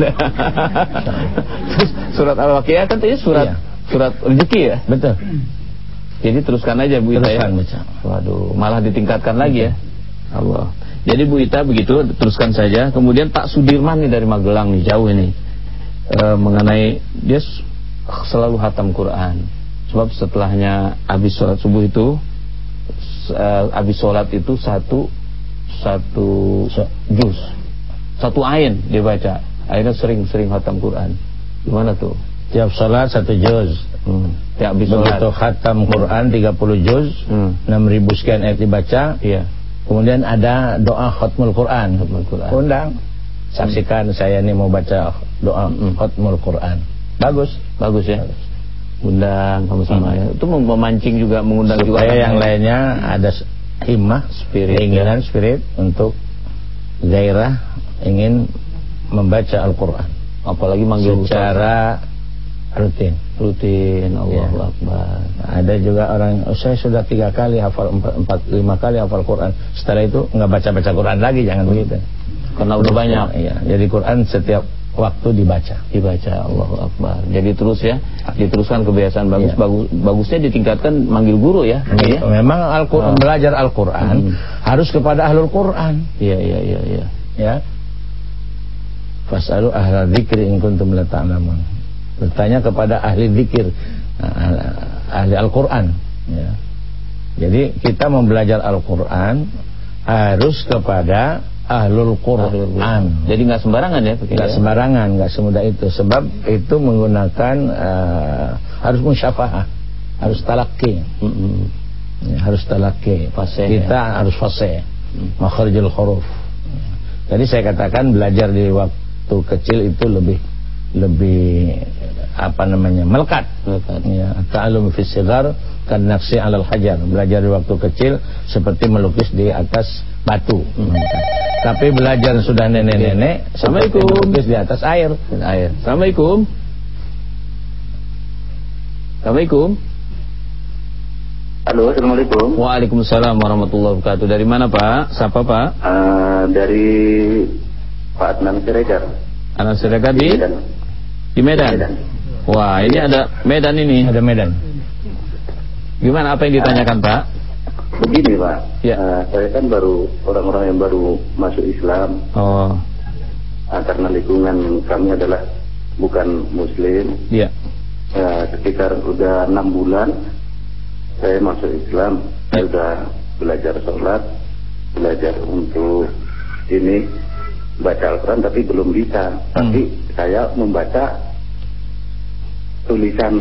Terus surat Al-Waqiah kan tadi surat Iya. surat rezeki ya. Betul. Jadi teruskan aja Bu Ita ya. Teruskan baca. Waduh, malah ditingkatkan lagi ya. Allah. Jadi Bu Ita begitu teruskan saja. Kemudian Pak Sudirman nih dari Magelang nih jauh ini e, mengenai dia selalu hatam Quran. Sebab setelahnya habis sholat subuh itu eh, habis sholat itu satu satu juz satu ain dia baca. Akhirnya sering-sering hatam Quran. Gimana tuh? Tiap sholat satu juz. Hmm. Ya habis sholat. Begitu khatam Quran 30 juz, Hmm. 6000 sekian ayat dibaca. Iya. Kemudian ada doa khatmul Quran. Khatmul Quran. Undang. Saksikan saya ini mau baca doa Hmm. khatmul Quran. Bagus. Bagus ya. Undang sama-sama ya. Itu mem- memancing juga mengundang juga Supaya yang lain. lainnya ada himmah, Spirit, keinginan spirit untuk gairah ingin membaca Al-Quran apalagi manggil secara rutin. rutin Allahu Ya. Akbar. Ada juga orang, oh, saya sudah tiga kali hafal empat, empat lima kali hafal Quran. Setelah itu nggak baca baca Quran lagi, jangan begitu. Karena udah banyak Iya, jadi Quran setiap waktu dibaca. dibaca Allahu Akbar. Jadi terus ya, diteruskan kebiasaan bagus Iya. bagus bagusnya ditingkatkan manggil guru ya. Iya. Memang Al-Quran Ah. belajar Al-Quran Hmm. harus kepada ahlul Quran. Iya iya iya iya. ya fasalu ahla dzikri in kuntum la ta'lamun bertanya kepada ahli dzikir ah, ahli Al-Qur'an ya. Jadi kita membelajar Al-Qur'an harus kepada ahlul Qur'an. Jadi nggak sembarangan ya nggak ya? sembarangan nggak semudah itu. Sebab itu menggunakan eh, harus musyafahah harus talaki Mm-mm. Ya, harus talaki Fasih, kita ya. harus fasih. Makharijul huruf jadi saya katakan belajar di waktu kecil itu lebih lebih apa namanya melekat Melekat. ya ta'allum fi sigar kan nafsi alal hajar belajar di waktu kecil seperti melukis di atas batu tapi belajar sudah nenek-nenek Assalamualaikum. melukis di atas air air. Assalamualaikum. Assalamualaikum. Halo, Assalamualaikum. Waalaikumsalam warahmatullahi wabarakatuh. Dari mana Pak? Siapa Pak? Eh, dari Pak Adnan Siregar. Anak Siregar di Dan di Medan. Medan. Wah, ini ada Medan ini. ada Medan Gimana apa yang ditanyakan Pak? begini Pak, Ya. Eh, saya kan baru orang-orang yang baru masuk Islam Oh, eh, karena lingkungan kami adalah bukan Muslim. iya. Eh, sekitar udah enam bulan saya masuk Islam, saya udah belajar sholat, belajar untuk ini baca Al-Quran tapi belum bisa. Tapi saya membaca tulisan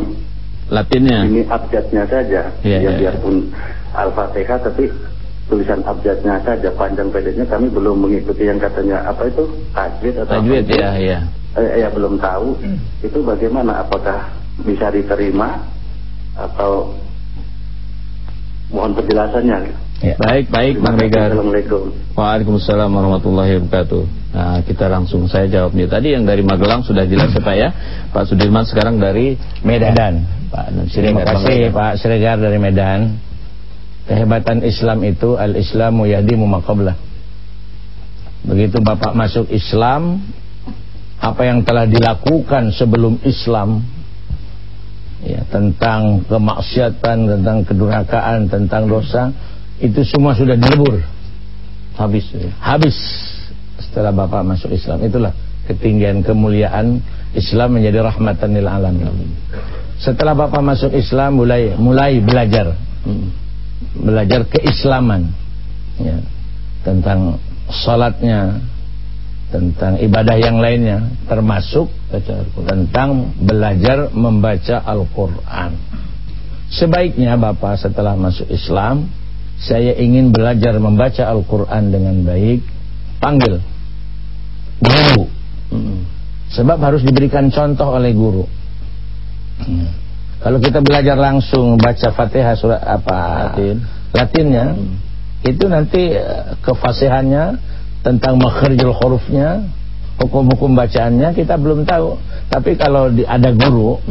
Latinnya. ini abjadnya saja. Iya, ya iya, biarpun Al-Fatihah tapi tulisan abjadnya saja panjang pendeknya kami belum mengikuti yang katanya apa itu? Tajwid atau Tajwid apa? ya, iya. Eh, ya belum tahu. Itu bagaimana? Apakah bisa diterima? Atau mohon penjelasannya ya. Baik, baik Bang Terima. Regar. Assalamualaikum Waalaikumsalam warahmatullahi wabarakatuh. Nah, kita langsung saya jawab nih. Tadi yang dari Magelang sudah jelas ya Pak ya. Pak Sudirman sekarang dari Medan. Medan. Pak Terima Siregar, Bang kasih. Pak Siregar dari Medan. Kehebatan Islam itu al-Islamu yahdimu maqablah. Begitu Bapak masuk Islam, apa yang telah dilakukan sebelum Islam ya tentang kemaksiatan, tentang kedurhakaan, tentang dosa, itu semua sudah dilebur. Habis. Habis setelah Bapak masuk Islam. Itulah ketinggian kemuliaan Islam menjadi rahmatan lil alamin. Setelah Bapak masuk Islam mulai mulai belajar Hmm. belajar keislaman ya, tentang salatnya tentang ibadah yang lainnya termasuk tentang belajar membaca Al-Quran sebaiknya Bapak setelah masuk Islam saya ingin belajar membaca Al-Quran dengan baik panggil guru Hmm. sebab harus diberikan contoh oleh guru Hmm. Kalau kita belajar langsung baca Fatihah surat apa Latin. Latinnya itu nanti eh, kefasihannya tentang makharijul hurufnya, hukum-hukum bacaannya kita belum tahu. Tapi kalau di, ada guru,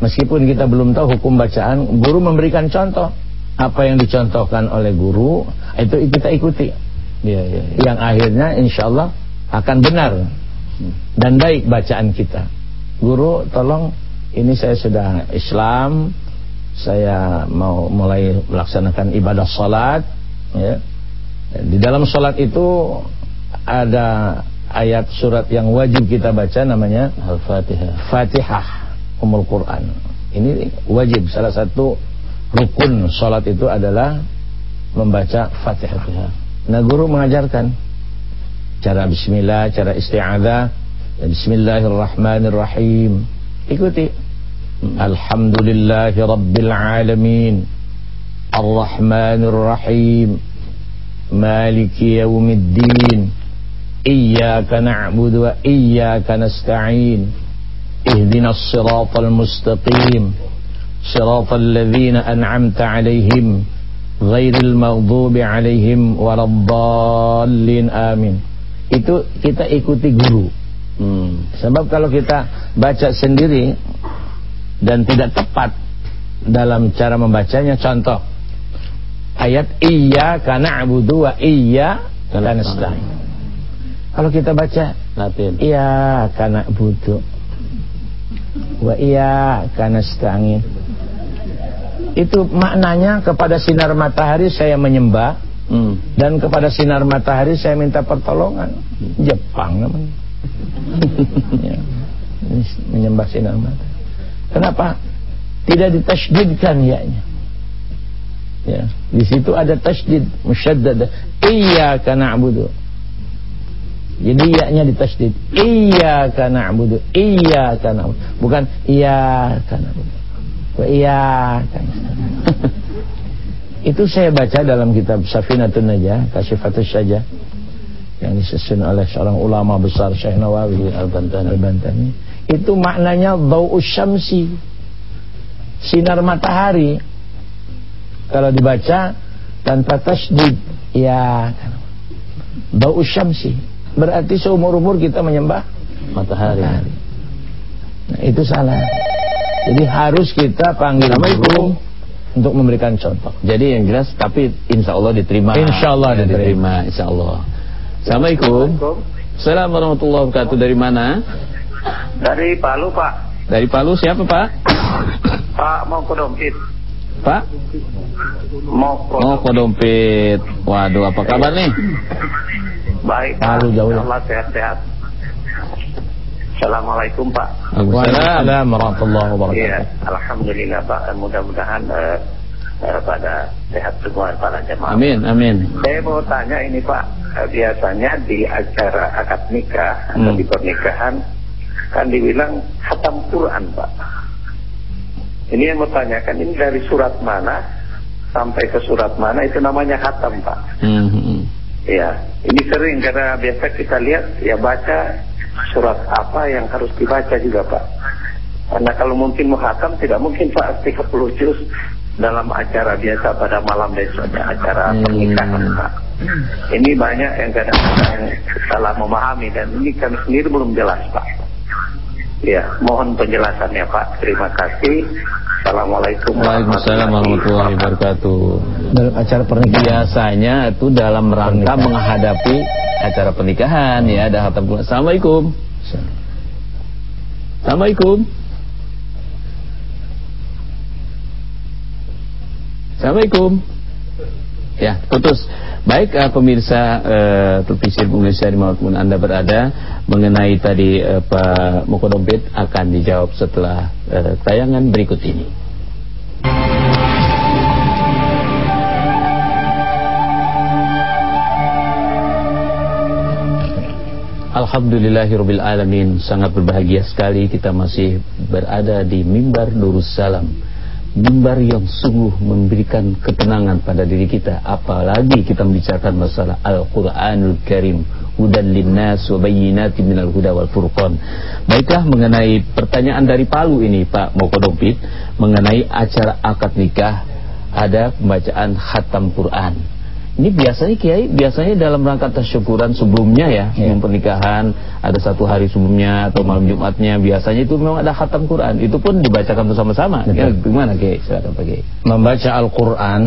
meskipun kita belum tahu hukum bacaan, guru memberikan contoh apa yang dicontohkan oleh guru itu kita ikuti. Iya, iya, iya. Yang akhirnya insya Allah akan benar dan baik bacaan kita. Guru, tolong ini saya sudah Islam, saya mau mulai melaksanakan ibadah salat, ya. Di dalam salat itu ada ayat surat yang wajib kita baca namanya Al-Fatihah. Fatihah Umul Quran. Ini wajib salah satu rukun salat itu adalah membaca Fatihah. Nah, guru mengajarkan cara bismillah, cara isti'adzah, bismillahirrahmanirrahim. Ikuti. Alhamdulillahi rabbil alamin. Ar-Rahmanir Rahim. Maliki yaumiddin. Iyyaka na'budu wa iyyaka nasta'in. Ihdinas siratal mustaqim. Siratal ladzina an'amta 'alaihim ghairil maghdubi 'alaihim waladdallin. Amin. Itu kita ikuti guru. Hmm. Sebab kalau kita baca sendiri dan tidak tepat dalam cara membacanya, contoh ayat iya karena abudu wa iya karena. Kalau kita baca Latin. iya karena abudu wa iya karena nasta'in. Itu maknanya kepada sinar matahari saya menyembah Hmm. dan kepada sinar matahari saya minta pertolongan. Jepang namanya. ya. Menyembah sinar matahari. Kenapa? Tidak ditasydidkan ya-nya. Ya, di situ ada tasydid musyaddad. Iyyaka na'budu. Jadi ya-nya ditasydid. Iyyaka na'budu. Iyyaka na'budu. Bukan iyyaka na'budu. Nasta'in. Itu saya baca dalam kitab Safinatun Najah, Kasifatus Sajah yang disusun oleh seorang ulama besar Syekh Nawawi Al-Bantani. Al-Bantani. Itu maknanya dhau'us syamsi. Sinar matahari. Kalau dibaca tanpa tasdid, ya dhau'us syamsi. Berarti seumur-umur kita menyembah Matahari. Nah, itu salah. Jadi harus kita panggil guru untuk memberikan contoh. Jadi yang jelas tapi insya Allah diterima. Insya Allah Ya, diterima. Insya Allah. Assalamualaikum. Assalamualaikum warahmatullahi wabarakatuh. Dari mana? Dari Palu Pak. Dari Palu siapa Pak? Pak dompet. Pak? Mau ke Oh Kodompit. Waduh apa kabar nih? Baik Pak. Palu jauh. Allah sehat-sehat. Assalamualaikum Pak. Waalaikumsalam. Warahmatullahi wabarakatuh. Iya, Alhamdulillah Pak. Mudah-mudahan eh, eh, pada sehat semua para jemaah. Amin amin. Saya mau tanya ini Pak, Eh, biasanya di acara akad nikah atau Hmm. di pernikahan kan dibilang hatam Quran Pak. Ini yang mau tanyakan ini dari surat mana sampai ke surat mana itu namanya hatam Pak. Hmm. Iya, ini sering karena biasa kita lihat ya baca surat apa yang harus dibaca juga Pak. Karena kalau mungkin muhatam tidak mungkin Pak 30 juz dalam acara biasa pada malam besoknya acara Hmm. pernikahan Pak. Ini banyak yang kadang-kadang salah memahami dan ini kami sendiri belum jelas Pak. Ya, mohon penjelasannya Pak. Terima kasih. Assalamualaikum Waalaikumsalam warahmatullahi wabarakatuh. Dalam acara pernikahan Biasanya itu dalam rangka Pernikahan. menghadapi acara pernikahan ya ada hatam. Assalamualaikum. Assalamualaikum. Assalamualaikum. Ya, putus. Baik eh, pemirsa eh, televisi Indonesia di mana pun Anda berada mengenai tadi eh, Pak Mokodompit akan dijawab setelah eh, tayangan berikut ini. Alhamdulillahirabbil alamin. Sangat berbahagia sekali kita masih berada di mimbar Darussalam. Mimbar yang sungguh memberikan ketenangan pada diri kita apalagi kita membicarakan masalah Al-Qur'anul Karim hudan linnas wa bayyinatin minal huda wal furqan. Baiklah mengenai pertanyaan dari Palu ini Pak Mokodompit mengenai acara akad nikah ada pembacaan khatam Quran. Ini biasanya Kiai biasanya dalam rangka tasyukuran sebelumnya ya, Ya. yang pernikahan ada satu hari sebelumnya atau malam Jumatnya biasanya itu memang ada khatam Quran. Itu pun dibacakan bersama-sama. Ya, gimana Kiai? Silakan Pak Kiai. Membaca Al-Quran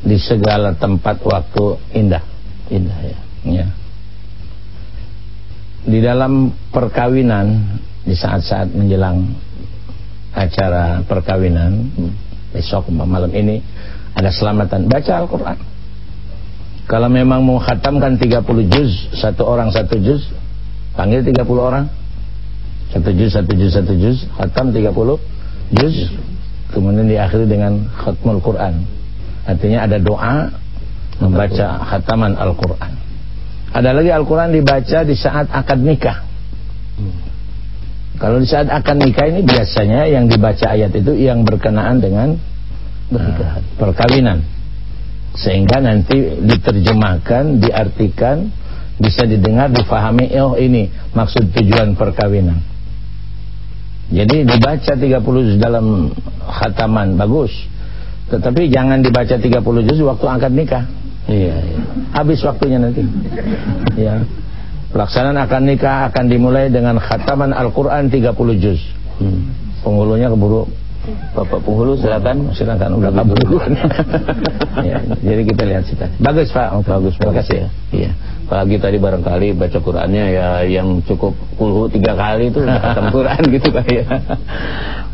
di segala tempat waktu indah. Indah ya. Ya. Di dalam perkawinan, di saat-saat menjelang acara perkawinan, besok malam ini ada selamatan baca Al-Quran. Kalau memang mau khatamkan 30 juz, satu orang satu juz, panggil 30 orang. Satu juz, satu juz, satu juz, khatam 30 juz. Kemudian diakhiri dengan khatmul Quran. Artinya ada doa membaca khataman Al-Quran. Ada lagi Al-Quran dibaca di saat akad nikah. Kalau di saat akad nikah ini biasanya yang dibaca ayat itu yang berkenaan dengan uh, perkawinan. Sehingga nanti diterjemahkan, diartikan, bisa didengar, difahami, oh ini maksud tujuan perkawinan. Jadi dibaca 30 juz dalam khataman bagus. Tetapi jangan dibaca 30 juz waktu akad nikah. Iya, iya. Habis waktunya nanti. Ya. Pelaksanaan akad nikah akan dimulai dengan khataman Al-Qur'an 30 juz. Hmm. Penghulunya keburu Bapak penghulu silakan. silakan udah kabur ya, jadi kita lihat sih. Bagus Pak, Oh, bagus. Terima kasih ya. Iya. Apalagi tadi barangkali baca Qurannya ya yang cukup kulhu tiga kali itu khatam Quran gitu Pak ya.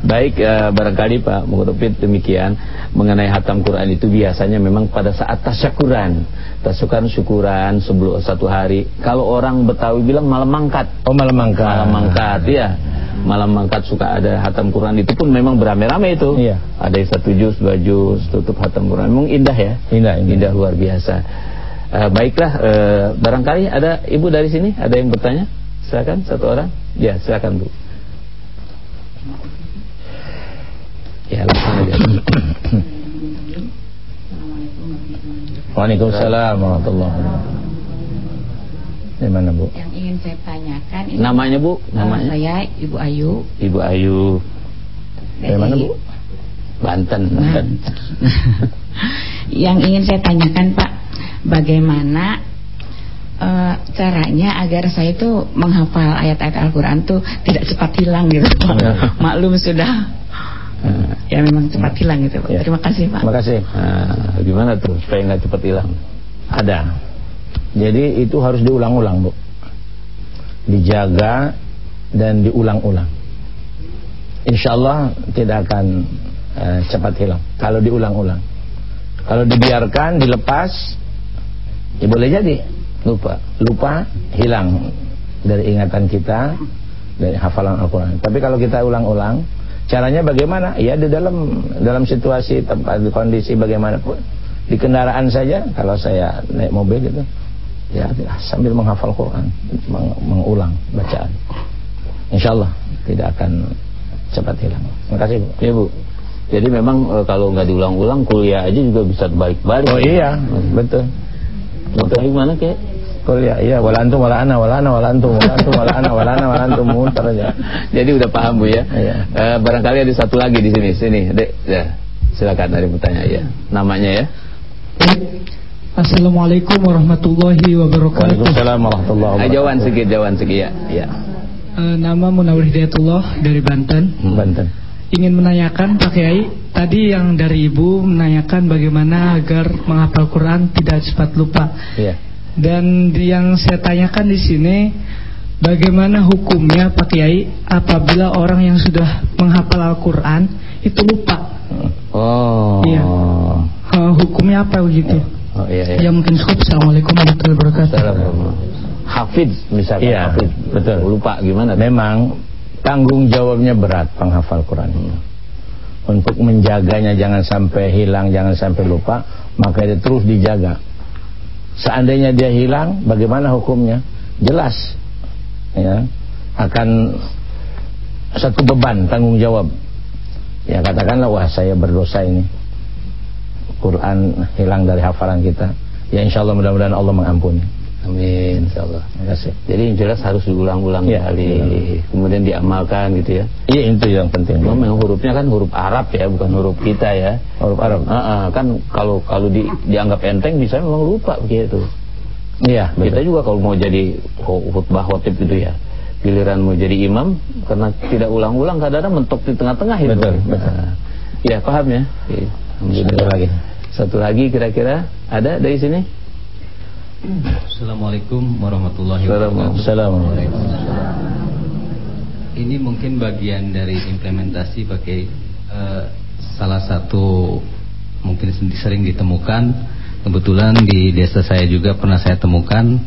Baik eh, barangkali Pak Mukutupit demikian mengenai hatam Quran itu biasanya memang pada saat tasyakuran. Tasyakuran syukuran sebelum satu hari. Kalau orang Betawi bilang malam mangkat. Oh malam mangkat. Malam mangkat ya. Malam mangkat suka ada hatam Quran itu pun memang beramai-ramai itu. Iya. Ada yang satu juz, dua juz, tutup hatam Quran. Memang indah ya. Indah, indah. Indah luar biasa. Eh, baiklah, eh, barangkali ada ibu dari sini, ada yang bertanya? Silakan satu orang. Ya, silakan bu. Ya, langsung aja. Waalaikumsalam warahmatullahi wabarakatuh. Di mana Bu? Yang ingin saya tanyakan ini Namanya bu? nama Namanya? saya Ibu Ayu Ibu Ayu Dari mana Bu? Banten. Banten. yang ingin saya tanyakan Pak, bagaimana eh, caranya agar saya itu menghafal ayat-ayat Al-Quran tuh tidak cepat hilang gitu Pak. Ya. Maklum sudah ya memang cepat hilang gitu Pak. Ya. Terima kasih Pak. Terima kasih. Nah, gimana tuh supaya nggak cepat hilang? Ada. Jadi itu harus diulang-ulang, Bu. Dijaga dan diulang-ulang. Insya Allah tidak akan eh, cepat hilang kalau diulang-ulang. Kalau dibiarkan, dilepas, ya boleh jadi lupa. Lupa, hilang dari ingatan kita, dari hafalan Al-Quran. Tapi kalau kita ulang-ulang, caranya bagaimana? Ya di dalam dalam situasi tempat kondisi bagaimanapun di kendaraan saja kalau saya naik mobil gitu ya sambil menghafal Quran meng- mengulang bacaan insyaallah tidak akan cepat hilang terima kasih Bu Ya bu. Jadi memang eh, kalau nggak diulang-ulang kuliah aja juga bisa balik-balik. oh iya betul Betul gimana kayak? kuliah iya wala antum wala ana wala ana wala antum wala antum wala ana wala ana wala antum muter aja Jadi udah paham bu ya. Iya. Eh, barangkali ada satu lagi di sini, sini, dek, ya. Silakan dari bertanya ya. Namanya ya. Assalamualaikum warahmatullahi wabarakatuh. Waalaikumsalam warahmatullahi wabarakatuh jawaban sedikit, jawaban sedikit ya. Ya. Eh, nama Munawir Hidayatullah dari Banten. Banten Ingin menanyakan Pak Kiai, tadi yang dari Ibu menanyakan bagaimana agar menghafal Quran tidak cepat lupa. iya Dan yang saya tanyakan di sini, bagaimana hukumnya Pak Kiai apabila orang yang sudah menghafal Al-Quran itu lupa? Oh. Iya. Eh, hukumnya apa begitu? Oh iya Ya iya. mungkin cukup. Assalamualaikum warahmatullahi wabarakatuh. Assalamualaikum. Hafiz misalkan Iya, Hafiz. betul. Lupa gimana? Memang tanggung jawabnya berat penghafal Quran ini. Untuk menjaganya jangan sampai hilang, jangan sampai lupa, maka dia terus dijaga. Seandainya dia hilang, bagaimana hukumnya? Jelas, ya, akan satu beban tanggung jawab. Ya katakanlah wah saya berdosa ini, Quran hilang dari hafalan kita. Ya insya Allah mudah-mudahan Allah mengampuni. Amin insyaallah. Terima kasih. Jadi yang jelas harus diulang-ulang Ya, kali, kemudian diamalkan gitu ya. Iya itu yang penting. Memang hurufnya kan huruf Arab ya, bukan huruf kita ya. Huruf Arab. Ah, ah, kan kalau kalau di, dianggap enteng bisa memang lupa begitu. Iya, Kita juga kalau mau jadi khu- khutbah khotib gitu ya. Giliran mau jadi imam karena tidak ulang-ulang kadang-kadang mentok di tengah-tengah itu. Betul, betul. Nah, ya paham ya. Iya. Satu lagi. Satu lagi kira-kira ada dari sini? Assalamualaikum warahmatullahi wabarakatuh. Assalamualaikum. Ini mungkin bagian dari implementasi pakai eh, salah satu mungkin sering ditemukan. Kebetulan di desa saya juga pernah saya temukan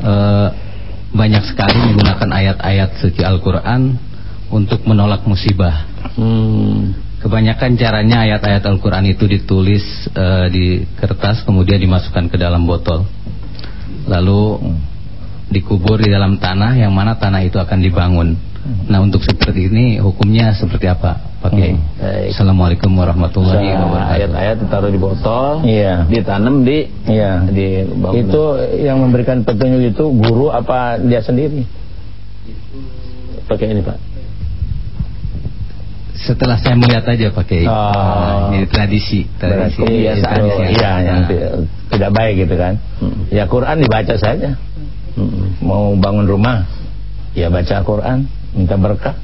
eh, banyak sekali menggunakan ayat-ayat suci Al-Quran untuk menolak musibah. Hmm. Kebanyakan caranya ayat-ayat Al-Quran itu ditulis eh, di kertas kemudian dimasukkan ke dalam botol. Lalu dikubur di dalam tanah yang mana tanah itu akan dibangun. Nah untuk seperti ini hukumnya seperti apa Pak Kiai? Baik. Assalamualaikum warahmatullahi wabarakatuh. ayat-ayat ditaruh di botol, Iya. ditanam di Iya. di bangunan. Itu yang memberikan petunjuk itu guru apa dia sendiri? pakai ini Pak. Setelah saya melihat aja Pak Kiai. Oh. Nah, ini tradisi, tradisi tradisi iya yang ti- tidak baik gitu kan. Hmm. Ya Quran dibaca saja. Hmm. Mau bangun rumah, ya baca Quran, minta berkah,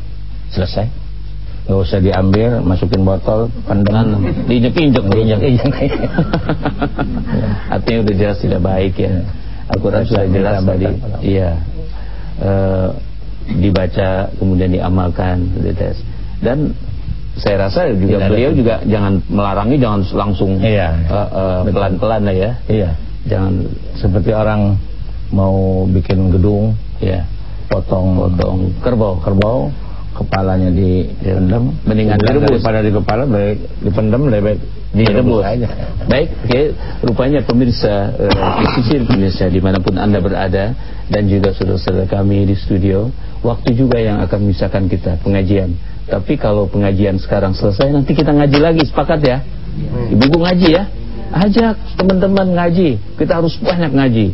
selesai. Gak usah diambil, masukin botol, pendem, diinjek-injek diinjek-injek. Artinya udah jelas tidak baik ya. Al-Quran sudah jelas tadi. Iya. Eh, dibaca kemudian diamalkan. Dan saya rasa juga Tidak ada beliau tuh. juga jangan melarangnya jangan langsung Iya. eh, Betul. pelan-pelan lah ya. Iya, Jangan seperti orang mau bikin gedung, ya potong potong kerbau. kerbau, kepalanya dipendam, Mendingan Udah direbus. daripada di kepala baik dipendam lebih direbus direbus aja. Baik, oke. rupanya pemirsa eh, pesisir pemirsa di mana pun anda berada dan juga saudara-saudara kami di studio, waktu juga yang akan memisahkan kita pengajian. Tapi kalau pengajian sekarang selesai, nanti kita ngaji lagi, sepakat ya? Ibu-ibu ngaji ya? Ajak teman-teman ngaji, kita harus banyak ngaji.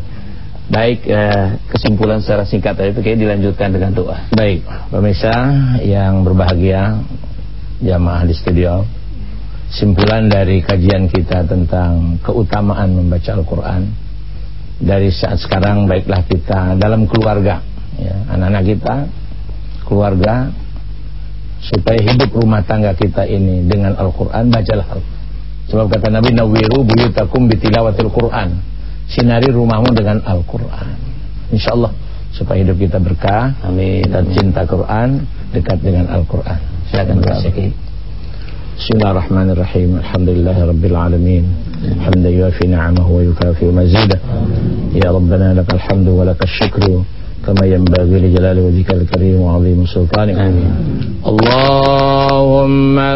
Baik, eh, kesimpulan secara singkat tadi itu kayak dilanjutkan dengan doa. Baik, pemirsa yang berbahagia, jamaah di studio. Simpulan dari kajian kita tentang keutamaan membaca Al-Quran Dari saat sekarang baiklah kita dalam keluarga ya, Anak-anak kita, keluarga Supaya hidup rumah tangga kita ini dengan Al-Quran Bacalah Al-Quran Sebab kata Nabi Nawiru buyutakum bitilawatil Quran Sinari rumahmu dengan Al-Quran InsyaAllah supaya hidup kita berkah Amin. dan cinta Quran dekat dengan Al-Quran. Silakan Pak. Bismillahirrahmanirrahim. Alhamdulillahirabbil alamin. Hamdan yuafi ni'amahu wa yukafi mazidah. Ya Rabbana lakal hamdu wa lakal syukru kama yanbaghi li jalali wajhikal karim wa 'azimi sultanik. Amin. Allahumma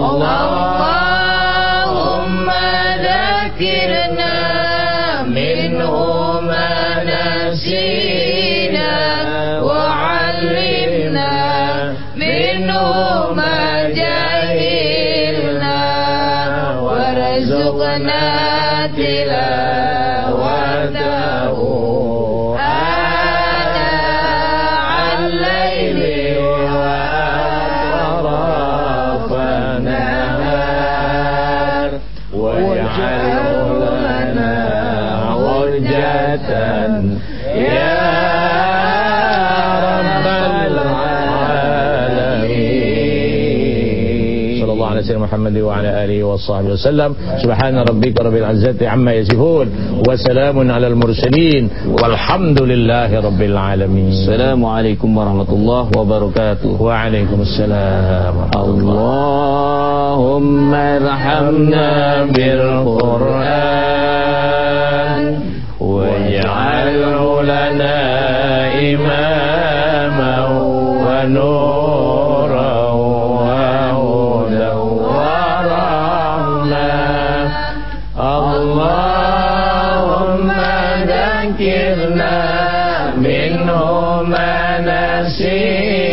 Allahumma dzakirna minhu ma nasina wa 'allimna minhu ma jahilna warzuqna sallallahu alaihi wasallam Muhammad wa ala alihi wa sahbihi wasallam subhana rabbika rabbil izzati amma yasifun wa salamun alal mursalin walhamdulillahi rabbil alamin Assalamualaikum warahmatullahi wabarakatuh. Waalaikumsalam Allahumma irhamna bil Qur'an waj'alhu I say.